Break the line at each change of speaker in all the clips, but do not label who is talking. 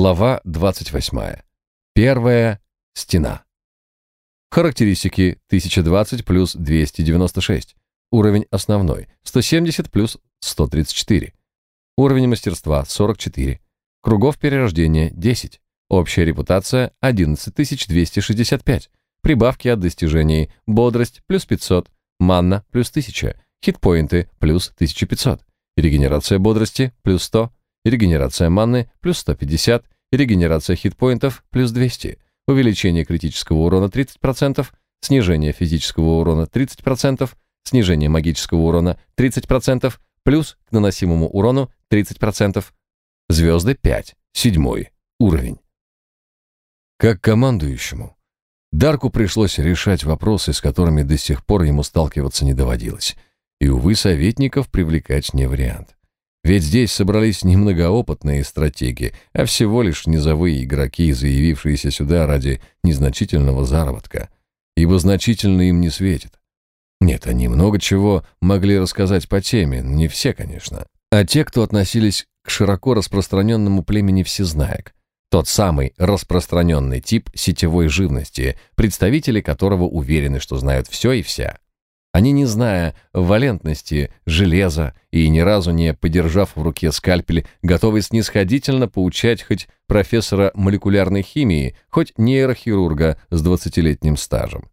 Глава 28. Первая стена. Характеристики 1020 плюс 296. Уровень основной 170 плюс 134. Уровень мастерства 44. Кругов перерождения 10. Общая репутация 11265. Прибавки от достижений. Бодрость плюс 500. Манна плюс 1000. Хитпоинты плюс 1500. Регенерация бодрости плюс 100 регенерация маны плюс 150, регенерация хитпоинтов плюс 200, увеличение критического урона 30%, снижение физического урона 30%, снижение магического урона 30%, плюс к наносимому урону 30%. Звезды 5, седьмой уровень. Как командующему, Дарку пришлось решать вопросы, с которыми до сих пор ему сталкиваться не доводилось. И, увы, советников привлекать не вариант. Ведь здесь собрались не многоопытные стратеги, а всего лишь низовые игроки, заявившиеся сюда ради незначительного заработка. Ибо значительно им не светит. Нет, они много чего могли рассказать по теме, не все, конечно. А те, кто относились к широко распространенному племени всезнаек. Тот самый распространенный тип сетевой живности, представители которого уверены, что знают все и вся. Они, не зная валентности железа и ни разу не подержав в руке скальпель, готовы снисходительно поучать хоть профессора молекулярной химии, хоть нейрохирурга с двадцатилетним стажем.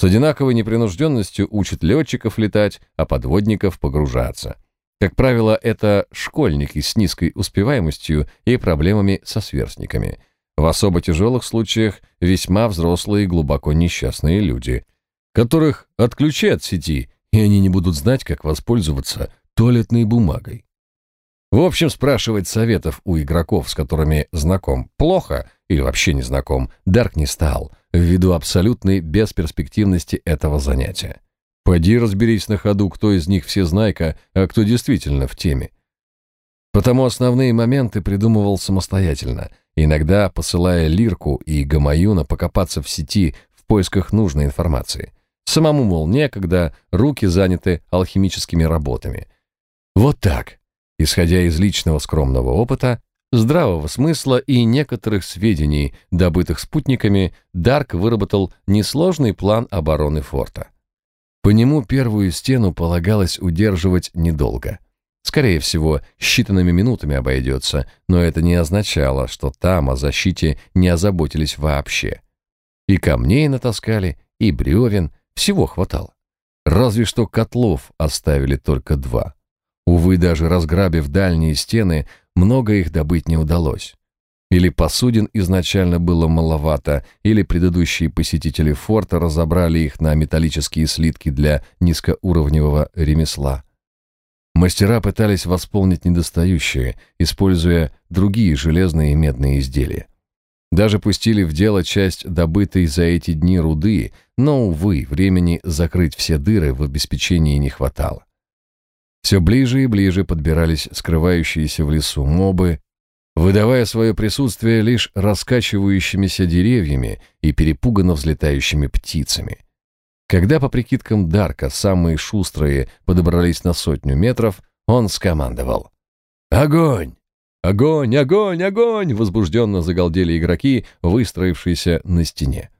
С одинаковой непринужденностью учат летчиков летать, а подводников погружаться. Как правило, это школьники с низкой успеваемостью и проблемами со сверстниками. В особо тяжелых случаях весьма взрослые и глубоко несчастные люди – которых отключи от сети, и они не будут знать, как воспользоваться туалетной бумагой. В общем, спрашивать советов у игроков, с которыми знаком, плохо или вообще не знаком, Дарк не стал, ввиду абсолютной бесперспективности этого занятия. Пойди разберись на ходу, кто из них все знайка, а кто действительно в теме. Потому основные моменты придумывал самостоятельно, иногда посылая Лирку и Гамаюна покопаться в сети в поисках нужной информации. Самому, мол, некогда, руки заняты алхимическими работами. Вот так, исходя из личного скромного опыта, здравого смысла и некоторых сведений, добытых спутниками, Дарк выработал несложный план обороны форта. По нему первую стену полагалось удерживать недолго. Скорее всего, считанными минутами обойдется, но это не означало, что там о защите не озаботились вообще. И камней натаскали, и бревен, всего хватало. Разве что котлов оставили только два. Увы, даже разграбив дальние стены, много их добыть не удалось. Или посудин изначально было маловато, или предыдущие посетители форта разобрали их на металлические слитки для низкоуровневого ремесла. Мастера пытались восполнить недостающие, используя другие железные и медные изделия. Даже пустили в дело часть добытой за эти дни руды, но, увы, времени закрыть все дыры в обеспечении не хватало. Все ближе и ближе подбирались скрывающиеся в лесу мобы, выдавая свое присутствие лишь раскачивающимися деревьями и перепуганно взлетающими птицами. Когда, по прикидкам Дарка, самые шустрые подобрались на сотню метров, он скомандовал. «Огонь!» «Огонь! Огонь! Огонь!» — возбужденно загалдели игроки, выстроившиеся на стене.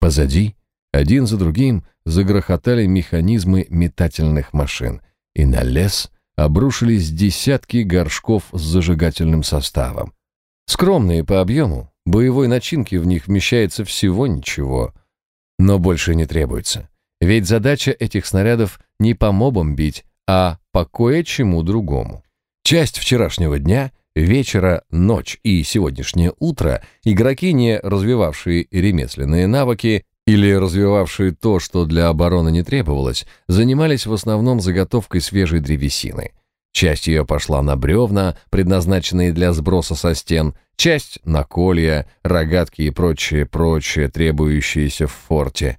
Позади, один за другим, загрохотали механизмы метательных машин, и на лес обрушились десятки горшков с зажигательным составом. Скромные по объему, боевой начинки в них вмещается всего ничего, но больше не требуется. Ведь задача этих снарядов не по мобам бить, а по кое-чему другому. Часть вчерашнего дня вечера, ночь и сегодняшнее утро игроки, не развивавшие ремесленные навыки или развивавшие то, что для обороны не требовалось, занимались в основном заготовкой свежей древесины. Часть ее пошла на бревна, предназначенные для сброса со стен, часть — на колья, рогатки и прочее-прочее, требующиеся в форте.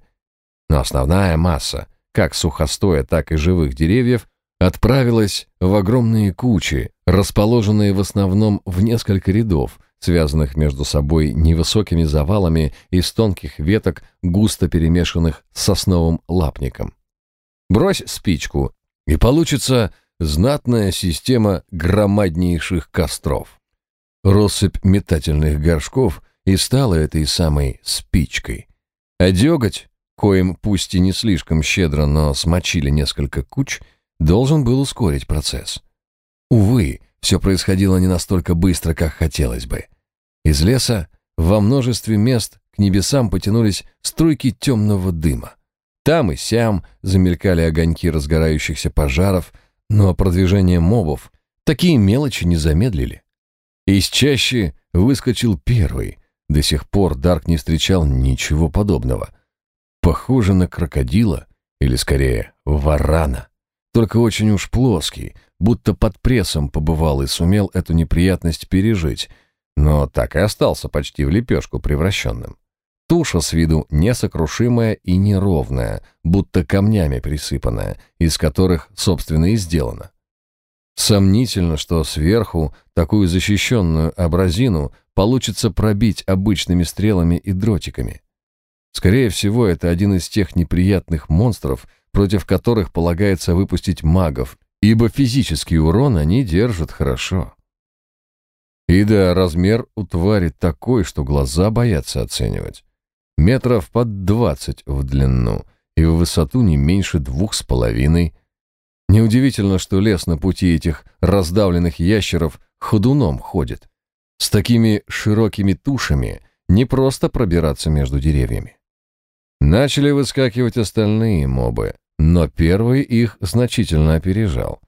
Но основная масса, как сухостоя, так и живых деревьев, отправилась в огромные кучи, расположенные в основном в несколько рядов, связанных между собой невысокими завалами из тонких веток, густо перемешанных с сосновым лапником. Брось спичку, и получится знатная система громаднейших костров. Россыпь метательных горшков и стала этой самой спичкой. А деготь, коим пусть и не слишком щедро, но смочили несколько куч, должен был ускорить процесс. Увы, все происходило не настолько быстро, как хотелось бы. Из леса во множестве мест к небесам потянулись струйки темного дыма. Там и сям замелькали огоньки разгорающихся пожаров, но продвижение мобов такие мелочи не замедлили. Из чащи выскочил первый. До сих пор Дарк не встречал ничего подобного. Похоже на крокодила, или скорее варана. Только очень уж плоский, будто под прессом побывал и сумел эту неприятность пережить, но так и остался почти в лепешку превращенным. Туша с виду несокрушимая и неровная, будто камнями присыпанная, из которых, собственно, и сделана. Сомнительно, что сверху такую защищенную абразину получится пробить обычными стрелами и дротиками. Скорее всего, это один из тех неприятных монстров, против которых полагается выпустить магов, ибо физический урон они держат хорошо. И да, размер у твари такой, что глаза боятся оценивать метров под двадцать в длину и в высоту не меньше двух с половиной. Неудивительно, что лес на пути этих раздавленных ящеров ходуном ходит. С такими широкими тушами не просто пробираться между деревьями. Начали выскакивать остальные мобы, но первый их значительно опережал.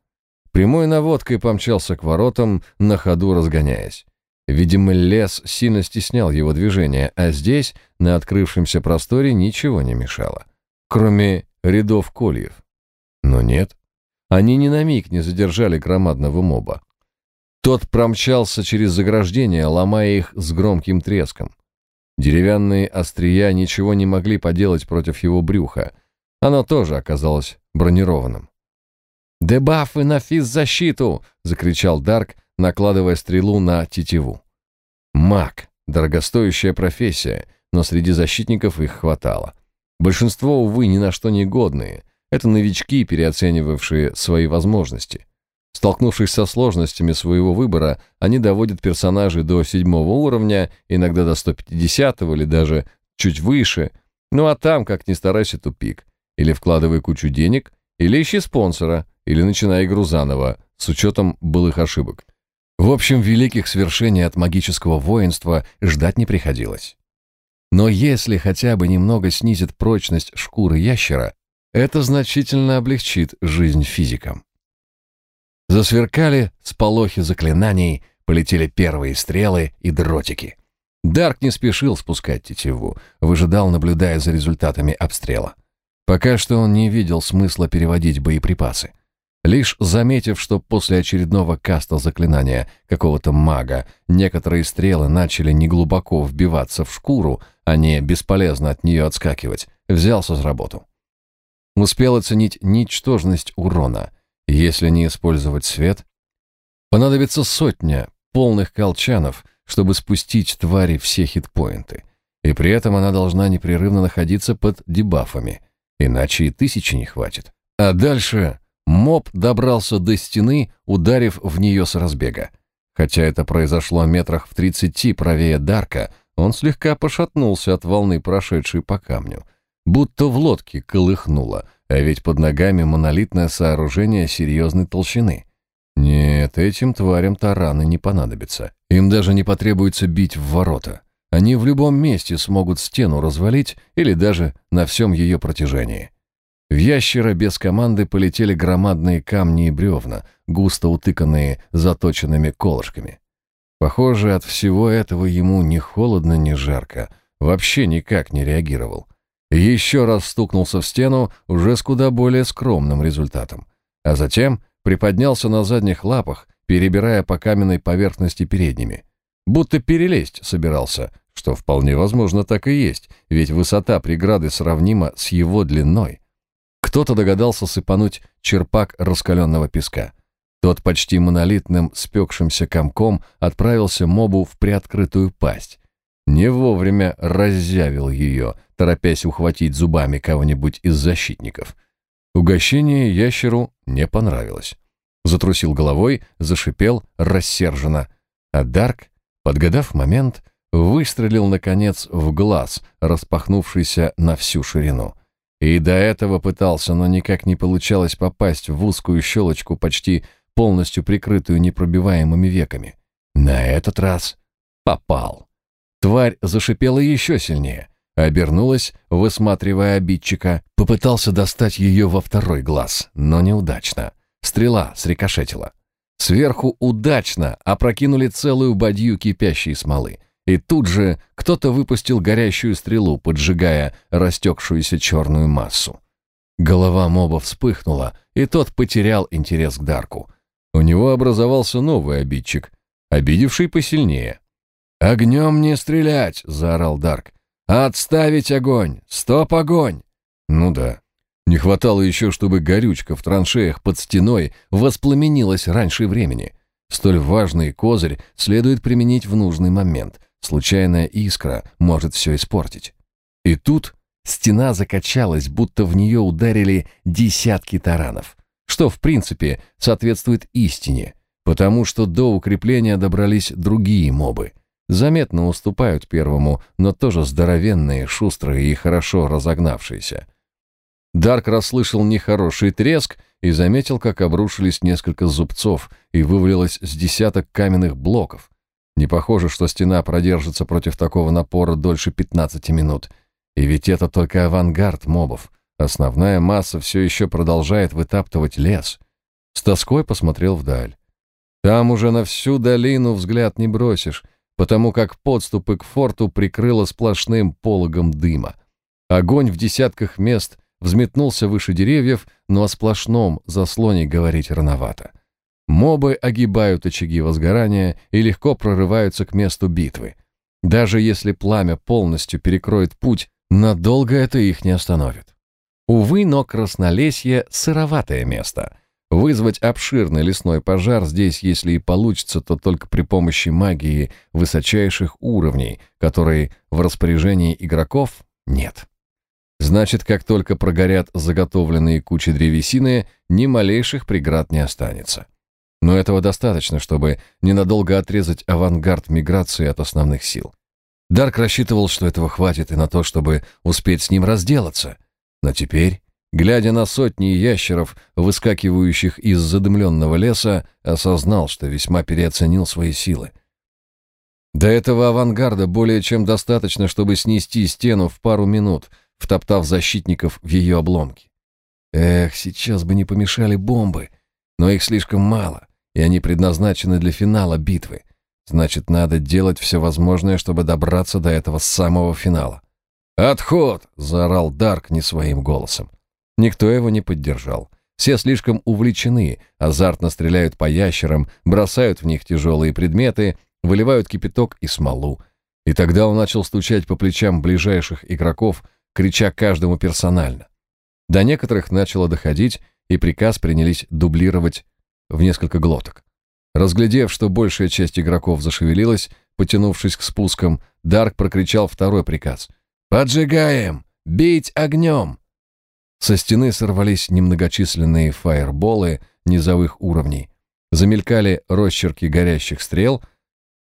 Прямой наводкой помчался к воротам, на ходу разгоняясь. Видимо, лес сильно стеснял его движение, а здесь, на открывшемся просторе, ничего не мешало, кроме рядов кольев. Но нет, они ни на миг не задержали громадного моба. Тот промчался через заграждение, ломая их с громким треском. Деревянные острия ничего не могли поделать против его брюха. Оно тоже оказалось бронированным. «Дебафы на физзащиту!» — закричал Дарк, накладывая стрелу на тетиву. Маг — дорогостоящая профессия, но среди защитников их хватало. Большинство, увы, ни на что не годные. Это новички, переоценивавшие свои возможности. Столкнувшись со сложностями своего выбора, они доводят персонажей до седьмого уровня, иногда до 150 или даже чуть выше. Ну а там, как ни старайся, тупик. Или вкладывай кучу денег, или ищи спонсора, или начинай игру заново, с учетом былых ошибок. В общем, великих свершений от магического воинства ждать не приходилось. Но если хотя бы немного снизит прочность шкуры ящера, это значительно облегчит жизнь физикам. Засверкали сполохи заклинаний, полетели первые стрелы и дротики. Дарк не спешил спускать тетиву, выжидал, наблюдая за результатами обстрела. Пока что он не видел смысла переводить боеприпасы. Лишь заметив, что после очередного каста заклинания какого-то мага некоторые стрелы начали неглубоко вбиваться в шкуру, а не бесполезно от нее отскакивать, взялся за работу. Успел оценить ничтожность урона. Если не использовать свет, понадобится сотня полных колчанов, чтобы спустить твари все хитпоинты. И при этом она должна непрерывно находиться под дебафами, иначе и тысячи не хватит. А дальше Моб добрался до стены, ударив в нее с разбега. Хотя это произошло метрах в тридцати правее Дарка, он слегка пошатнулся от волны, прошедшей по камню. Будто в лодке колыхнуло, а ведь под ногами монолитное сооружение серьезной толщины. Нет, этим тварям тараны не понадобятся. Им даже не потребуется бить в ворота. Они в любом месте смогут стену развалить или даже на всем ее протяжении. В ящера без команды полетели громадные камни и бревна, густо утыканные заточенными колышками. Похоже, от всего этого ему ни холодно, ни жарко, вообще никак не реагировал. Еще раз стукнулся в стену уже с куда более скромным результатом. А затем приподнялся на задних лапах, перебирая по каменной поверхности передними. Будто перелезть собирался, что вполне возможно так и есть, ведь высота преграды сравнима с его длиной. Кто-то догадался сыпануть черпак раскаленного песка. Тот почти монолитным спекшимся комком отправился мобу в приоткрытую пасть. Не вовремя раззявил ее, торопясь ухватить зубами кого-нибудь из защитников. Угощение ящеру не понравилось. Затрусил головой, зашипел рассерженно. А Дарк Подгадав момент, выстрелил, наконец, в глаз, распахнувшийся на всю ширину. И до этого пытался, но никак не получалось попасть в узкую щелочку, почти полностью прикрытую непробиваемыми веками. На этот раз попал. Тварь зашипела еще сильнее, обернулась, высматривая обидчика, попытался достать ее во второй глаз, но неудачно. Стрела срикошетила. Сверху удачно опрокинули целую бадью кипящей смолы. И тут же кто-то выпустил горящую стрелу, поджигая растекшуюся черную массу. Голова моба вспыхнула, и тот потерял интерес к Дарку. У него образовался новый обидчик, обидевший посильнее. «Огнем не стрелять!» — заорал Дарк. «Отставить огонь! Стоп огонь!» Ну да, не хватало еще, чтобы горючка в траншеях под стеной воспламенилась раньше времени. Столь важный козырь следует применить в нужный момент. Случайная искра может все испортить. И тут стена закачалась, будто в нее ударили десятки таранов, что, в принципе, соответствует истине, потому что до укрепления добрались другие мобы. Заметно уступают первому, но тоже здоровенные, шустрые и хорошо разогнавшиеся. Дарк расслышал нехороший треск и заметил, как обрушились несколько зубцов и вывалилось с десяток каменных блоков. Не похоже, что стена продержится против такого напора дольше 15 минут. И ведь это только авангард мобов. Основная масса все еще продолжает вытаптывать лес. С тоской посмотрел вдаль. Там уже на всю долину взгляд не бросишь, потому как подступы к форту прикрыло сплошным пологом дыма. Огонь в десятках мест взметнулся выше деревьев, но о сплошном заслоне говорить рановато. Мобы огибают очаги возгорания и легко прорываются к месту битвы. Даже если пламя полностью перекроет путь, надолго это их не остановит. Увы, но Краснолесье — сыроватое место. Вызвать обширный лесной пожар здесь, если и получится, то только при помощи магии высочайших уровней, которые в распоряжении игроков нет. Значит, как только прогорят заготовленные кучи древесины, ни малейших преград не останется. Но этого достаточно, чтобы ненадолго отрезать авангард миграции от основных сил. Дарк рассчитывал, что этого хватит и на то, чтобы успеть с ним разделаться. Но теперь, глядя на сотни ящеров, выскакивающих из задымленного леса, осознал, что весьма переоценил свои силы. До этого авангарда более чем достаточно, чтобы снести стену в пару минут — втоптав защитников в ее обломки. Эх, сейчас бы не помешали бомбы, но их слишком мало, и они предназначены для финала битвы. Значит, надо делать все возможное, чтобы добраться до этого самого финала. «Отход!» — заорал Дарк не своим голосом. Никто его не поддержал. Все слишком увлечены, азартно стреляют по ящерам, бросают в них тяжелые предметы, выливают кипяток и смолу. И тогда он начал стучать по плечам ближайших игроков, крича каждому персонально. До некоторых начало доходить, и приказ принялись дублировать в несколько глоток. Разглядев, что большая часть игроков зашевелилась, потянувшись к спускам, Дарк прокричал второй приказ. «Поджигаем! Бить огнем!» Со стены сорвались немногочисленные фаерболы низовых уровней. Замелькали росчерки горящих стрел,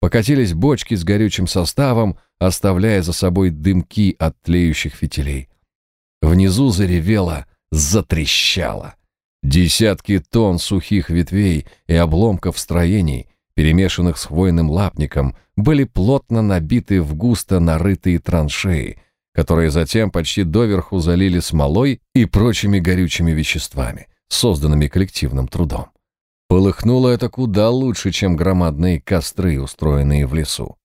покатились бочки с горючим составом, оставляя за собой дымки от тлеющих фитилей. Внизу заревело, затрещало. Десятки тонн сухих ветвей и обломков строений, перемешанных с хвойным лапником, были плотно набиты в густо нарытые траншеи, которые затем почти доверху залили смолой и прочими горючими веществами, созданными коллективным трудом. Полыхнуло это куда лучше, чем громадные костры, устроенные в лесу.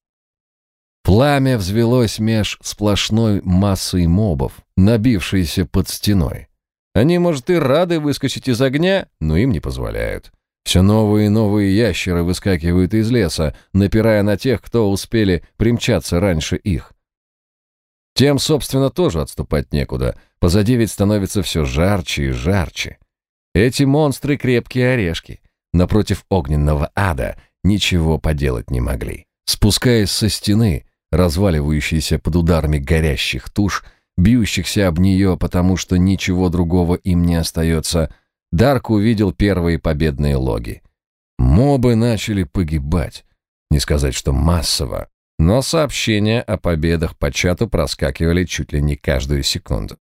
Пламя взвелось меж сплошной массой мобов, набившейся под стеной. Они, может, и рады выскочить из огня, но им не позволяют. Все новые и новые ящеры выскакивают из леса, напирая на тех, кто успели примчаться раньше их. Тем, собственно, тоже отступать некуда. Позади ведь становится все жарче и жарче. Эти монстры — крепкие орешки. Напротив огненного ада ничего поделать не могли. Спускаясь со стены, разваливающейся под ударами горящих туш, бьющихся об нее, потому что ничего другого им не остается, Дарк увидел первые победные логи. Мобы начали погибать. Не сказать, что массово, но сообщения о победах по чату проскакивали чуть ли не каждую секунду.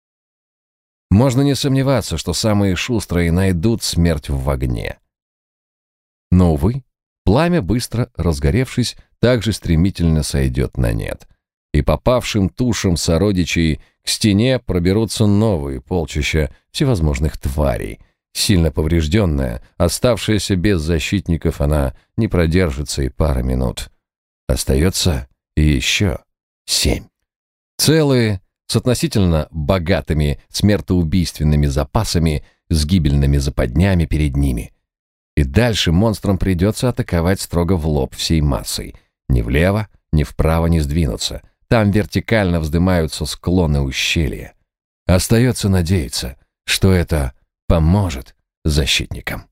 Можно не сомневаться, что самые шустрые найдут смерть в огне. Но, увы, пламя, быстро разгоревшись, также стремительно сойдет на нет. И попавшим тушам сородичей к стене проберутся новые полчища всевозможных тварей. Сильно поврежденная, оставшаяся без защитников, она не продержится и пары минут. Остается еще семь. Целые, с относительно богатыми смертоубийственными запасами, с гибельными западнями перед ними. И дальше монстрам придется атаковать строго в лоб всей массой. Ни влево, ни вправо не сдвинуться. Там вертикально вздымаются склоны ущелья. Остается надеяться, что это поможет защитникам.